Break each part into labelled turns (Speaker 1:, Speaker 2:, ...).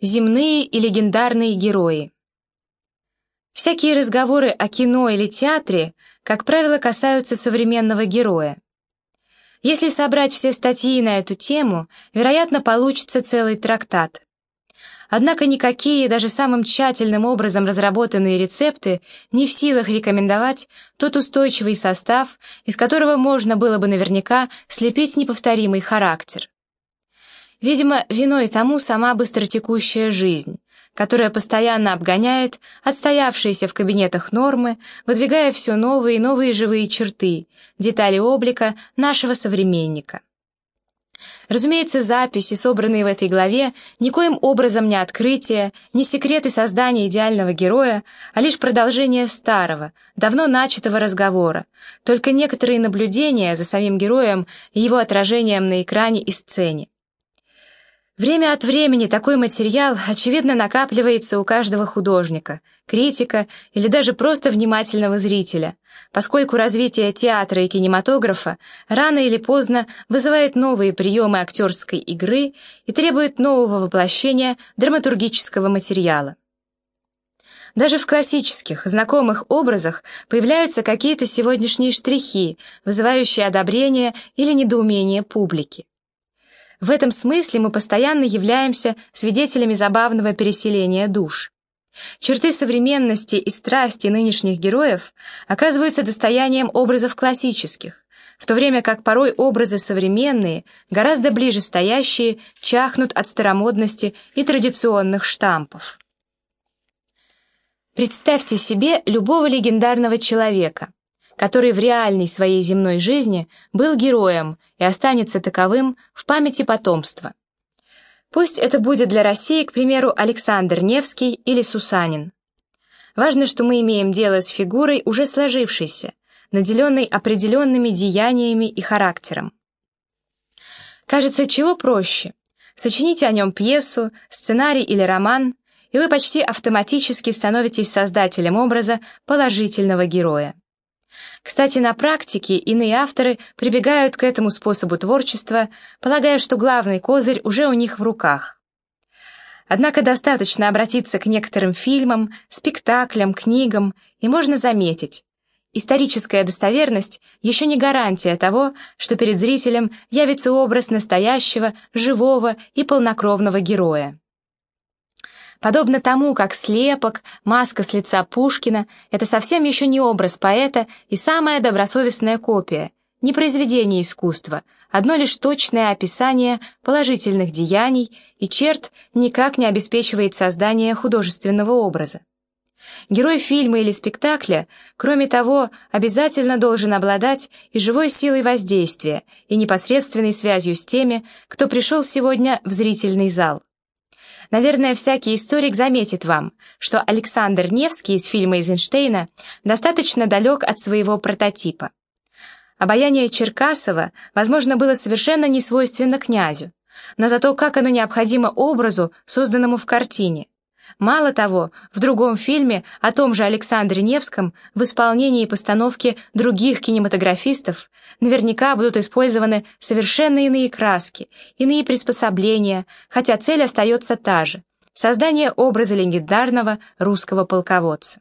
Speaker 1: Земные и легендарные герои. Всякие разговоры о кино или театре, как правило, касаются современного героя. Если собрать все статьи на эту тему, вероятно, получится целый трактат. Однако никакие, даже самым тщательным образом разработанные рецепты не в силах рекомендовать тот устойчивый состав, из которого можно было бы наверняка слепить неповторимый характер. Видимо, виной тому сама быстротекущая жизнь, которая постоянно обгоняет отстоявшиеся в кабинетах нормы, выдвигая все новые и новые живые черты, детали облика нашего современника. Разумеется, записи, собранные в этой главе, никоим образом не открытие, не секреты создания идеального героя, а лишь продолжение старого, давно начатого разговора, только некоторые наблюдения за самим героем и его отражением на экране и сцене. Время от времени такой материал, очевидно, накапливается у каждого художника, критика или даже просто внимательного зрителя, поскольку развитие театра и кинематографа рано или поздно вызывает новые приемы актерской игры и требует нового воплощения драматургического материала. Даже в классических, знакомых образах появляются какие-то сегодняшние штрихи, вызывающие одобрение или недоумение публики. В этом смысле мы постоянно являемся свидетелями забавного переселения душ. Черты современности и страсти нынешних героев оказываются достоянием образов классических, в то время как порой образы современные, гораздо ближе стоящие, чахнут от старомодности и традиционных штампов. Представьте себе любого легендарного человека, который в реальной своей земной жизни был героем и останется таковым в памяти потомства. Пусть это будет для России, к примеру, Александр Невский или Сусанин. Важно, что мы имеем дело с фигурой, уже сложившейся, наделенной определенными деяниями и характером. Кажется, чего проще? Сочините о нем пьесу, сценарий или роман, и вы почти автоматически становитесь создателем образа положительного героя. Кстати, на практике иные авторы прибегают к этому способу творчества, полагая, что главный козырь уже у них в руках. Однако достаточно обратиться к некоторым фильмам, спектаклям, книгам, и можно заметить, историческая достоверность еще не гарантия того, что перед зрителем явится образ настоящего, живого и полнокровного героя. Подобно тому, как слепок, маска с лица Пушкина — это совсем еще не образ поэта и самая добросовестная копия, не произведение искусства, одно лишь точное описание положительных деяний и черт никак не обеспечивает создание художественного образа. Герой фильма или спектакля, кроме того, обязательно должен обладать и живой силой воздействия, и непосредственной связью с теми, кто пришел сегодня в зрительный зал. Наверное, всякий историк заметит вам, что Александр Невский из фильма Эйзенштейна достаточно далек от своего прототипа. Обаяние Черкасова, возможно, было совершенно не свойственно князю, но зато как оно необходимо образу, созданному в картине. Мало того, в другом фильме о том же Александре Невском в исполнении и постановке других кинематографистов наверняка будут использованы совершенно иные краски, иные приспособления, хотя цель остается та же — создание образа легендарного русского полководца.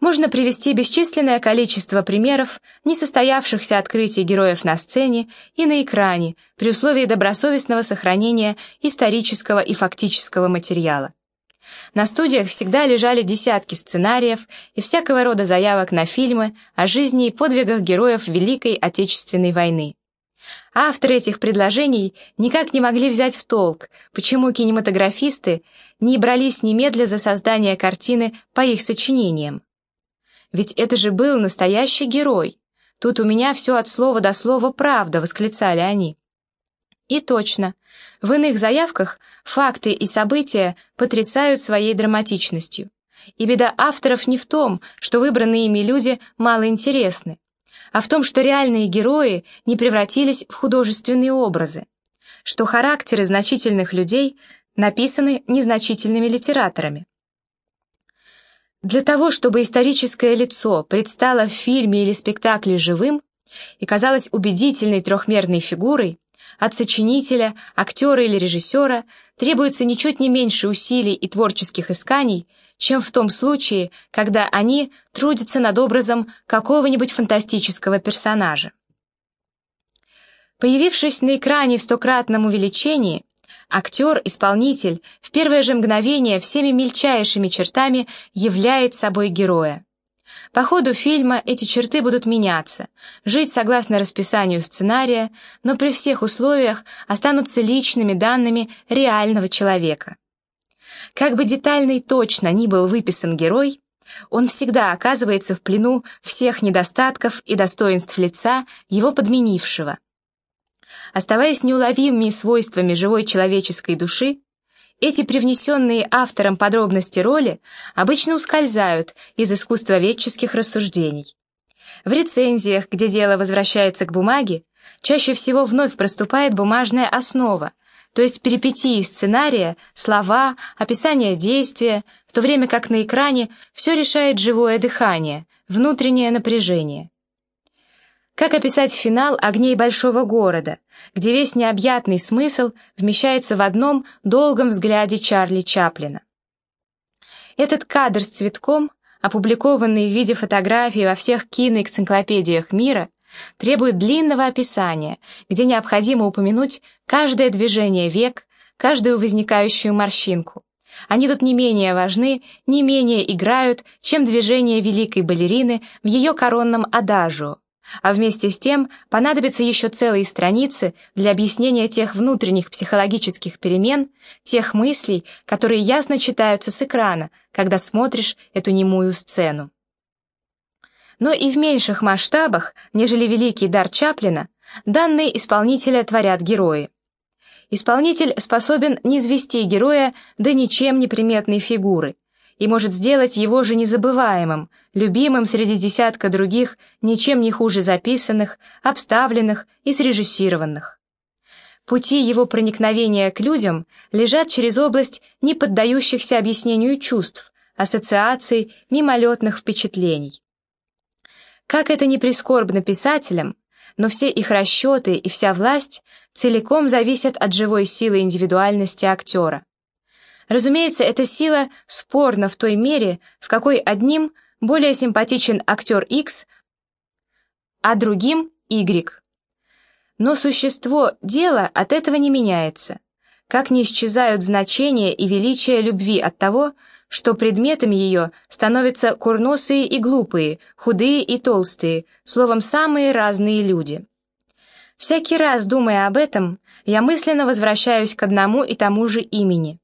Speaker 1: Можно привести бесчисленное количество примеров несостоявшихся открытий героев на сцене и на экране при условии добросовестного сохранения исторического и фактического материала. На студиях всегда лежали десятки сценариев и всякого рода заявок на фильмы о жизни и подвигах героев Великой Отечественной войны. Авторы этих предложений никак не могли взять в толк, почему кинематографисты не брались немедля за создание картины по их сочинениям. Ведь это же был настоящий герой. Тут у меня все от слова до слова правда, восклицали они. И точно, в иных заявках факты и события потрясают своей драматичностью. И беда авторов не в том, что выбранные ими люди мало интересны, а в том, что реальные герои не превратились в художественные образы, что характеры значительных людей написаны незначительными литераторами. Для того, чтобы историческое лицо предстало в фильме или спектакле живым и казалось убедительной трехмерной фигурой, от сочинителя, актера или режиссера требуется ничуть не меньше усилий и творческих исканий, чем в том случае, когда они трудятся над образом какого-нибудь фантастического персонажа. Появившись на экране в стократном увеличении, актер-исполнитель в первое же мгновение всеми мельчайшими чертами являет собой героя. По ходу фильма эти черты будут меняться, жить согласно расписанию сценария, но при всех условиях останутся личными данными реального человека. Как бы детально и точно ни был выписан герой, он всегда оказывается в плену всех недостатков и достоинств лица, его подменившего. Оставаясь неуловимыми свойствами живой человеческой души, эти привнесенные автором подробности роли обычно ускользают из искусствоведческих рассуждений. В рецензиях, где дело возвращается к бумаге, чаще всего вновь проступает бумажная основа, то есть перипетии сценария, слова, описание действия, в то время как на экране все решает живое дыхание, внутреннее напряжение. Как описать финал «Огней большого города», где весь необъятный смысл вмещается в одном долгом взгляде Чарли Чаплина? Этот кадр с цветком, опубликованный в виде фотографий во всех киноэнциклопедиях мира, требует длинного описания, где необходимо упомянуть каждое движение век, каждую возникающую морщинку. Они тут не менее важны, не менее играют, чем движения великой балерины в ее коронном адажио, а вместе с тем понадобятся еще целые страницы для объяснения тех внутренних психологических перемен, тех мыслей, которые ясно читаются с экрана, когда смотришь эту немую сцену. Но и в меньших масштабах, нежели великий дар Чаплина, данные исполнителя творят герои. Исполнитель способен низвести героя до ничем неприметной фигуры – и может сделать его же незабываемым, любимым среди десятка других, ничем не хуже записанных, обставленных и срежиссированных. Пути его проникновения к людям лежат через область не поддающихся объяснению чувств, ассоциаций, мимолетных впечатлений. Как это не прискорбно писателям, но все их расчеты и вся власть целиком зависят от живой силы индивидуальности актера. Разумеется, эта сила спорна в той мере, в какой одним более симпатичен актер X, а другим Y. Но существо дела от этого не меняется, как не исчезают значения и величие любви от того, что предметами ее становятся курносые и глупые, худые и толстые, словом, самые разные люди. Всякий раз, думая об этом, я мысленно возвращаюсь к одному и тому же имени.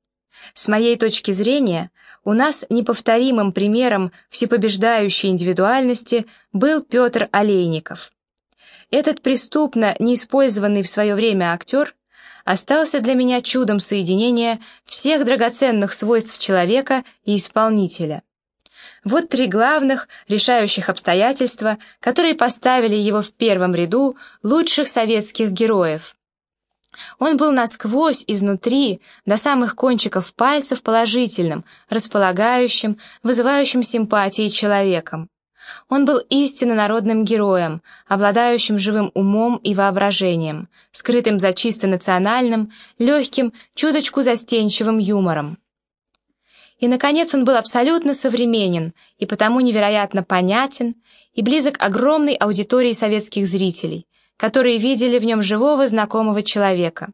Speaker 1: С моей точки зрения, у нас неповторимым примером всепобеждающей индивидуальности был Петр Олейников. Этот преступно неиспользованный в свое время актер остался для меня чудом соединения всех драгоценных свойств человека и исполнителя. Вот три главных, решающих обстоятельства, которые поставили его в первом ряду лучших советских героев. Он был насквозь, изнутри, до самых кончиков пальцев положительным, располагающим, вызывающим симпатии человеком. Он был истинно народным героем, обладающим живым умом и воображением, скрытым за чисто национальным, легким, чуточку застенчивым юмором. И, наконец, он был абсолютно современен и потому невероятно понятен и близок огромной аудитории советских зрителей, которые видели в нем живого знакомого человека.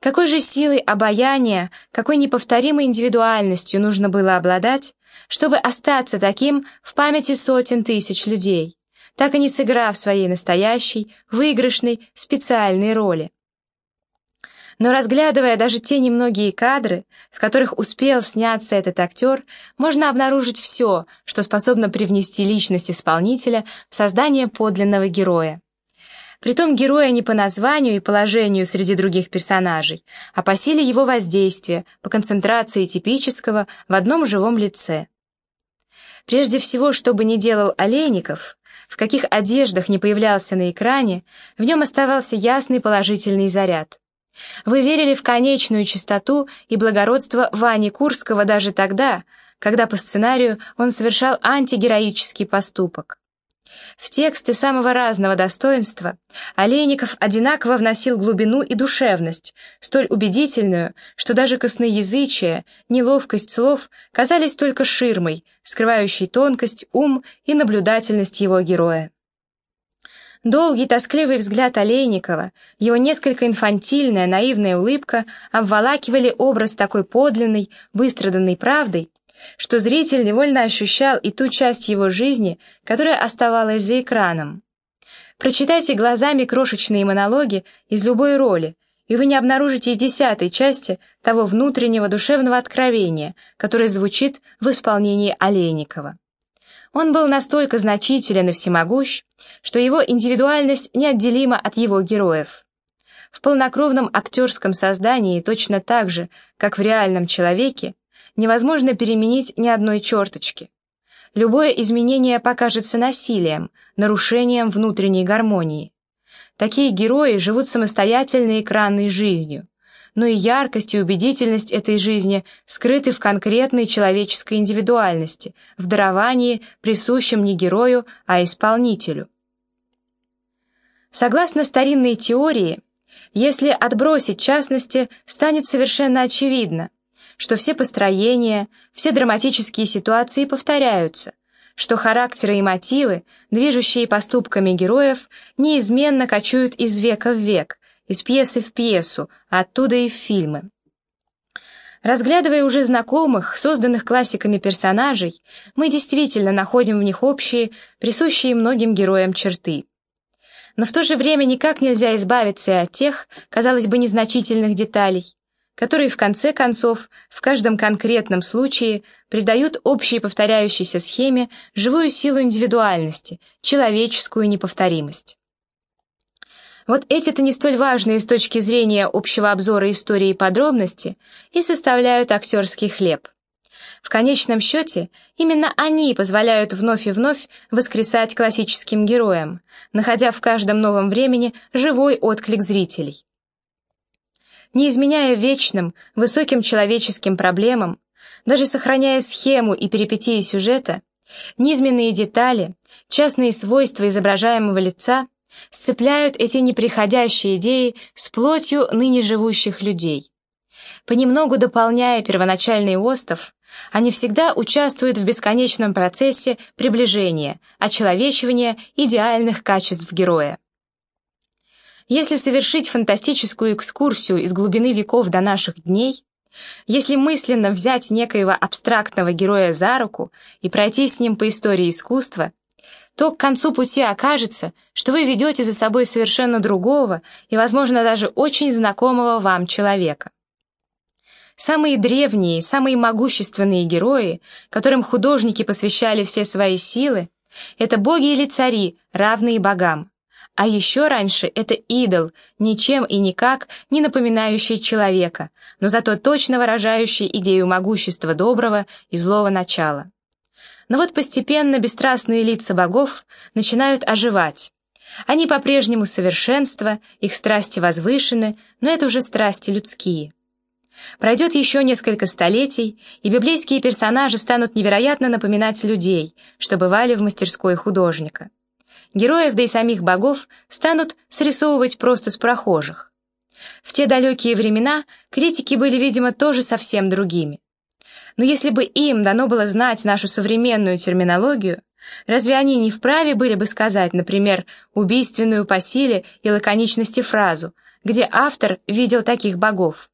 Speaker 1: Какой же силой обаяния, какой неповторимой индивидуальностью нужно было обладать, чтобы остаться таким в памяти сотен тысяч людей, так и не сыграв своей настоящей, выигрышной, специальной роли. Но разглядывая даже те немногие кадры, в которых успел сняться этот актер, можно обнаружить все, что способно привнести личность исполнителя в создание подлинного героя. Притом героя не по названию и положению среди других персонажей, а по силе его воздействия, по концентрации типического в одном живом лице. Прежде всего, что бы ни делал Олейников, в каких одеждах не появлялся на экране, в нем оставался ясный положительный заряд. Вы верили в конечную чистоту и благородство Вани Курского даже тогда, когда по сценарию он совершал антигероический поступок. В тексты самого разного достоинства Олейников одинаково вносил глубину и душевность, столь убедительную, что даже косноязычие, неловкость слов казались только ширмой, скрывающей тонкость, ум и наблюдательность его героя. Долгий тоскливый взгляд Олейникова, его несколько инфантильная, наивная улыбка обволакивали образ такой подлинной, выстраданной правдой, что зритель невольно ощущал и ту часть его жизни, которая оставалась за экраном. Прочитайте глазами крошечные монологи из любой роли, и вы не обнаружите и десятой части того внутреннего душевного откровения, которое звучит в исполнении Олейникова. Он был настолько значителен и всемогущ, что его индивидуальность неотделима от его героев. В полнокровном актерском создании точно так же, как в реальном человеке, невозможно переменить ни одной черточки. Любое изменение покажется насилием, нарушением внутренней гармонии. Такие герои живут самостоятельной экранной жизнью, но и яркость и убедительность этой жизни скрыты в конкретной человеческой индивидуальности, в даровании, присущем не герою, а исполнителю. Согласно старинной теории, если отбросить частности, станет совершенно очевидно, что все построения, все драматические ситуации повторяются, что характеры и мотивы, движущие поступками героев, неизменно кочуют из века в век, из пьесы в пьесу, оттуда и в фильмы. Разглядывая уже знакомых, созданных классиками персонажей, мы действительно находим в них общие, присущие многим героям черты. Но в то же время никак нельзя избавиться и от тех, казалось бы, незначительных деталей, которые в конце концов в каждом конкретном случае придают общей повторяющейся схеме живую силу индивидуальности, человеческую неповторимость. Вот эти-то не столь важные с точки зрения общего обзора истории подробности и составляют актерский хлеб. В конечном счете, именно они позволяют вновь и вновь воскресать классическим героям, находя в каждом новом времени живой отклик зрителей не изменяя вечным, высоким человеческим проблемам, даже сохраняя схему и перипетии сюжета, низменные детали, частные свойства изображаемого лица сцепляют эти неприходящие идеи с плотью ныне живущих людей. Понемногу дополняя первоначальный остов, они всегда участвуют в бесконечном процессе приближения, очеловечивания идеальных качеств героя. Если совершить фантастическую экскурсию из глубины веков до наших дней, если мысленно взять некоего абстрактного героя за руку и пройти с ним по истории искусства, то к концу пути окажется, что вы ведете за собой совершенно другого и, возможно, даже очень знакомого вам человека. Самые древние, самые могущественные герои, которым художники посвящали все свои силы, это боги или цари, равные богам. А еще раньше это идол, ничем и никак не напоминающий человека, но зато точно выражающий идею могущества доброго и злого начала. Но вот постепенно бесстрастные лица богов начинают оживать. Они по-прежнему совершенство, их страсти возвышены, но это уже страсти людские. Пройдет еще несколько столетий, и библейские персонажи станут невероятно напоминать людей, что бывали в мастерской художника героев, да и самих богов станут срисовывать просто с прохожих. В те далекие времена критики были, видимо, тоже совсем другими. Но если бы им дано было знать нашу современную терминологию, разве они не вправе были бы сказать, например, убийственную по силе и лаконичности фразу, где автор видел таких богов?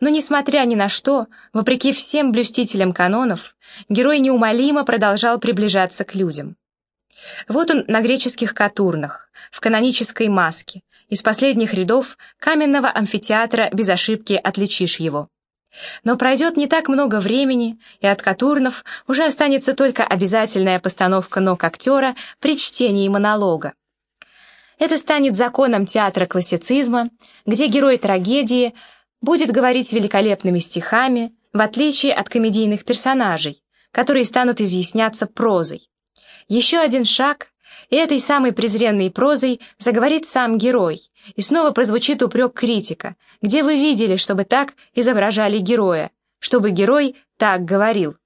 Speaker 1: Но, несмотря ни на что, вопреки всем блюстителям канонов, герой неумолимо продолжал приближаться к людям. Вот он на греческих катурнах, в канонической маске, из последних рядов каменного амфитеатра без ошибки отличишь его. Но пройдет не так много времени, и от Катурнов уже останется только обязательная постановка ног актера при чтении монолога. Это станет законом театра классицизма, где герой трагедии будет говорить великолепными стихами, в отличие от комедийных персонажей, которые станут изъясняться прозой. Еще один шаг, и этой самой презренной прозой заговорит сам герой, и снова прозвучит упрек критика, где вы видели, чтобы так изображали героя, чтобы герой так говорил.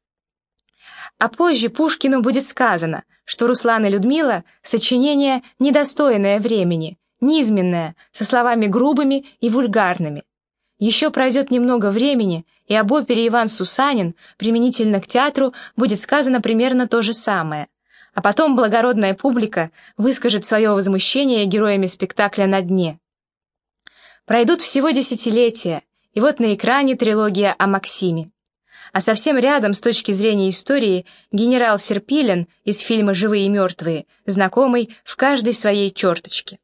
Speaker 1: А позже Пушкину будет сказано, что Руслан и Людмила — сочинение недостойное времени, низменное, со словами грубыми и вульгарными. Еще пройдет немного времени, и об опере «Иван Сусанин» применительно к театру будет сказано примерно то же самое. А потом благородная публика выскажет свое возмущение героями спектакля на дне. Пройдут всего десятилетия, и вот на экране трилогия о Максиме. А совсем рядом, с точки зрения истории, генерал Серпилин из фильма «Живые и мертвые», знакомый в каждой своей черточке.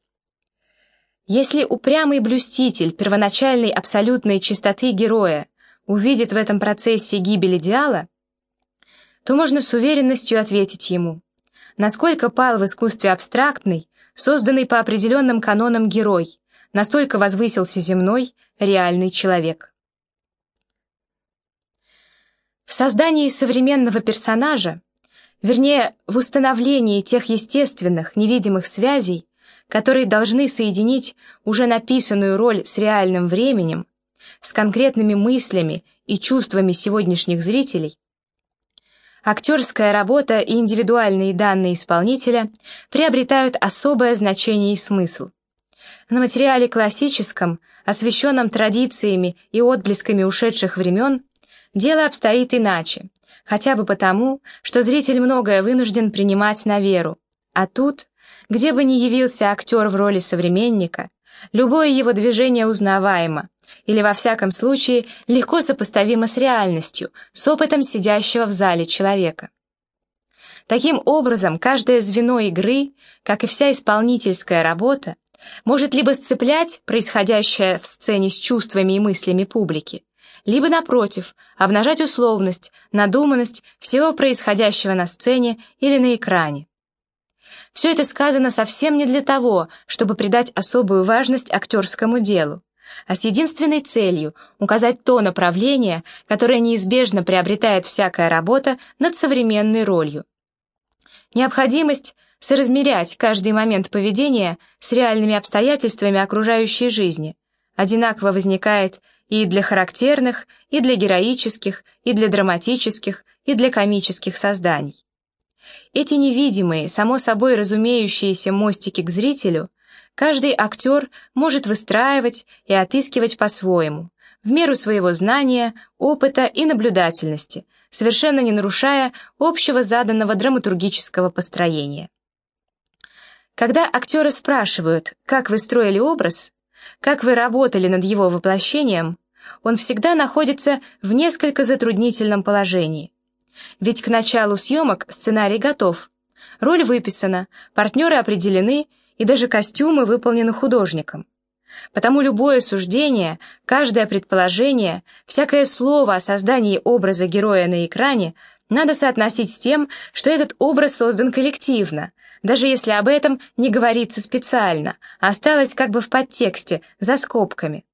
Speaker 1: Если упрямый блюститель первоначальной абсолютной чистоты героя увидит в этом процессе гибель идеала, то можно с уверенностью ответить ему, насколько пал в искусстве абстрактный, созданный по определенным канонам герой, настолько возвысился земной, реальный человек. В создании современного персонажа, вернее, в установлении тех естественных, невидимых связей, которые должны соединить уже написанную роль с реальным временем, с конкретными мыслями и чувствами сегодняшних зрителей, актерская работа и индивидуальные данные исполнителя приобретают особое значение и смысл. На материале классическом, освещенном традициями и отблесками ушедших времен, дело обстоит иначе, хотя бы потому, что зритель многое вынужден принимать на веру. А тут, где бы ни явился актер в роли современника, любое его движение узнаваемо, или во всяком случае легко сопоставимо с реальностью, с опытом сидящего в зале человека. Таким образом, каждое звено игры, как и вся исполнительская работа, может либо сцеплять происходящее в сцене с чувствами и мыслями публики, либо, напротив, обнажать условность, надуманность всего происходящего на сцене или на экране. Все это сказано совсем не для того, чтобы придать особую важность актерскому делу, а с единственной целью указать то направление, которое неизбежно приобретает всякая работа над современной ролью. Необходимость соразмерять каждый момент поведения с реальными обстоятельствами окружающей жизни одинаково возникает и для характерных, и для героических, и для драматических, и для комических созданий. Эти невидимые, само собой разумеющиеся мостики к зрителю каждый актер может выстраивать и отыскивать по-своему, в меру своего знания, опыта и наблюдательности, совершенно не нарушая общего заданного драматургического построения. Когда актеры спрашивают, как вы строили образ, как вы работали над его воплощением, он всегда находится в несколько затруднительном положении. Ведь к началу съемок сценарий готов, роль выписана, партнеры определены и даже костюмы выполнены художником. Потому любое суждение, каждое предположение, всякое слово о создании образа героя на экране надо соотносить с тем, что этот образ создан коллективно, даже если об этом не говорится специально, а осталось как бы в подтексте, за скобками.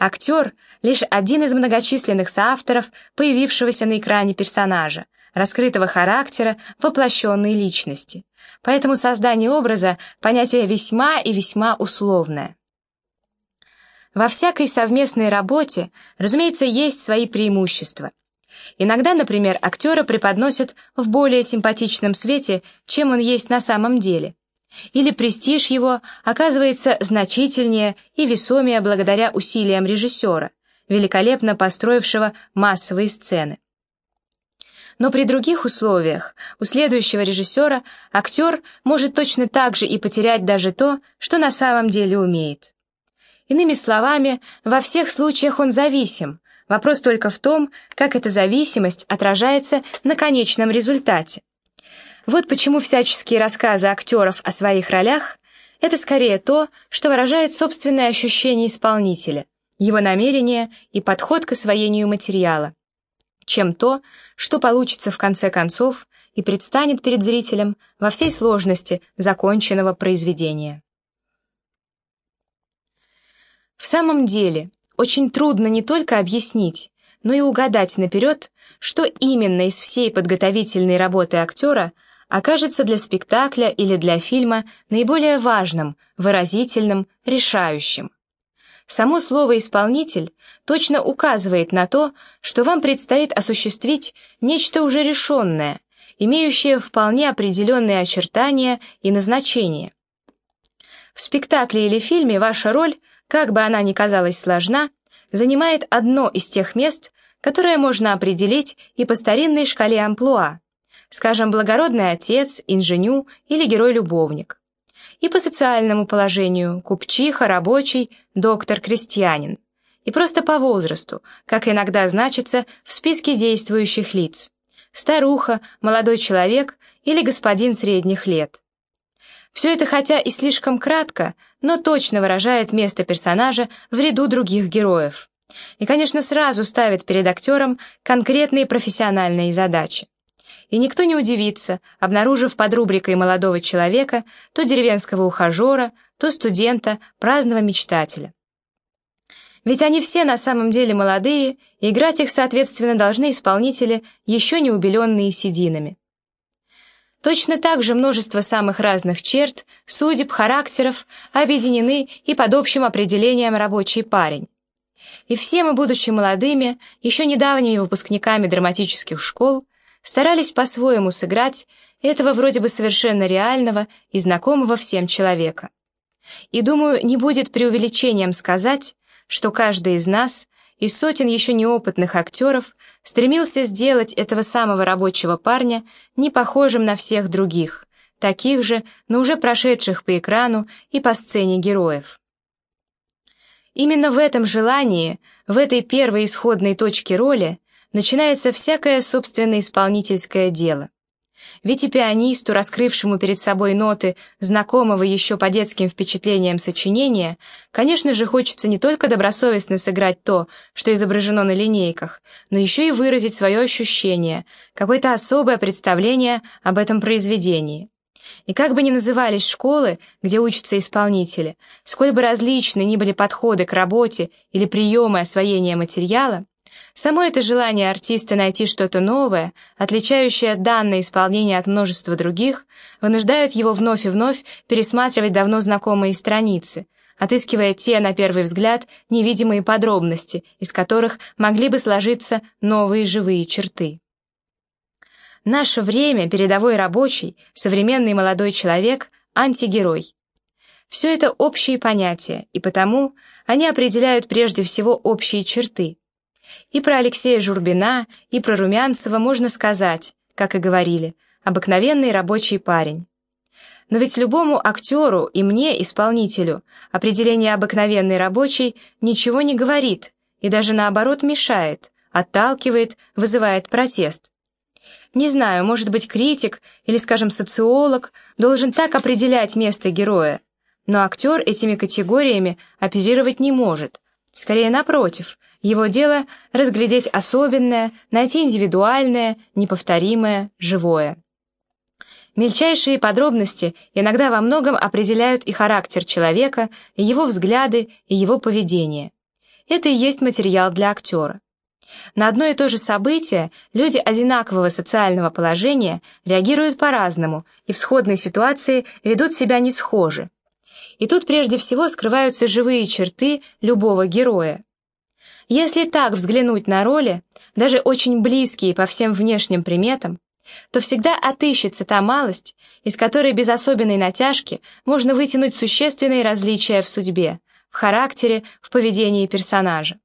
Speaker 1: Актер — лишь один из многочисленных соавторов появившегося на экране персонажа, раскрытого характера, воплощенной личности. Поэтому создание образа — понятие весьма и весьма условное. Во всякой совместной работе, разумеется, есть свои преимущества — Иногда, например, актера преподносят в более симпатичном свете, чем он есть на самом деле. Или престиж его оказывается значительнее и весомее благодаря усилиям режиссера, великолепно построившего массовые сцены. Но при других условиях у следующего режиссера актер может точно так же и потерять даже то, что на самом деле умеет. Иными словами, во всех случаях он зависим, Вопрос только в том, как эта зависимость отражается на конечном результате. Вот почему всяческие рассказы актеров о своих ролях – это скорее то, что выражает собственное ощущение исполнителя, его намерение и подход к освоению материала, чем то, что получится в конце концов и предстанет перед зрителем во всей сложности законченного произведения. В самом деле, очень трудно не только объяснить, но и угадать наперед, что именно из всей подготовительной работы актера окажется для спектакля или для фильма наиболее важным, выразительным, решающим. Само слово «исполнитель» точно указывает на то, что вам предстоит осуществить нечто уже решенное, имеющее вполне определенные очертания и назначение. В спектакле или фильме ваша роль, как бы она ни казалась сложна, занимает одно из тех мест, которое можно определить и по старинной шкале амплуа, скажем, благородный отец, инженю или герой-любовник, и по социальному положению – купчиха, рабочий, доктор, крестьянин, и просто по возрасту, как иногда значится в списке действующих лиц – старуха, молодой человек или господин средних лет. Все это хотя и слишком кратко, но точно выражает место персонажа в ряду других героев. И, конечно, сразу ставит перед актером конкретные профессиональные задачи. И никто не удивится, обнаружив под рубрикой молодого человека то деревенского ухажера, то студента, праздного мечтателя. Ведь они все на самом деле молодые, и играть их, соответственно, должны исполнители, еще не убеленные сединами. Точно так же множество самых разных черт, судеб, характеров объединены и под общим определением «рабочий парень». И все мы, будучи молодыми, еще недавними выпускниками драматических школ, старались по-своему сыграть этого вроде бы совершенно реального и знакомого всем человека. И думаю, не будет преувеличением сказать, что каждый из нас и сотен еще неопытных актеров стремился сделать этого самого рабочего парня не похожим на всех других, таких же, но уже прошедших по экрану и по сцене героев. Именно в этом желании, в этой первой исходной точке роли, начинается всякое собственное исполнительское дело. Ведь и пианисту, раскрывшему перед собой ноты знакомого еще по детским впечатлениям сочинения, конечно же, хочется не только добросовестно сыграть то, что изображено на линейках, но еще и выразить свое ощущение, какое-то особое представление об этом произведении. И как бы ни назывались школы, где учатся исполнители, сколь бы различны ни были подходы к работе или приемы освоения материала, Само это желание артиста найти что-то новое, отличающее данное исполнение от множества других, вынуждает его вновь и вновь пересматривать давно знакомые страницы, отыскивая те, на первый взгляд, невидимые подробности, из которых могли бы сложиться новые живые черты. Наше время, передовой рабочий, современный молодой человек – антигерой. Все это общие понятия, и потому они определяют прежде всего общие черты – и про Алексея Журбина, и про Румянцева можно сказать, как и говорили, обыкновенный рабочий парень. Но ведь любому актеру и мне, исполнителю, определение «обыкновенный рабочий» ничего не говорит и даже наоборот мешает, отталкивает, вызывает протест. Не знаю, может быть, критик или, скажем, социолог должен так определять место героя, но актер этими категориями оперировать не может. Скорее, напротив – его дело — разглядеть особенное, найти индивидуальное, неповторимое, живое. Мельчайшие подробности иногда во многом определяют и характер человека, и его взгляды, и его поведение. Это и есть материал для актера. На одно и то же событие люди одинакового социального положения реагируют по-разному и в сходной ситуации ведут себя не схоже. И тут прежде всего скрываются живые черты любого героя. Если так взглянуть на роли, даже очень близкие по всем внешним приметам, то всегда отыщется та малость, из которой без особенной натяжки можно вытянуть существенные различия в судьбе, в характере, в поведении персонажа.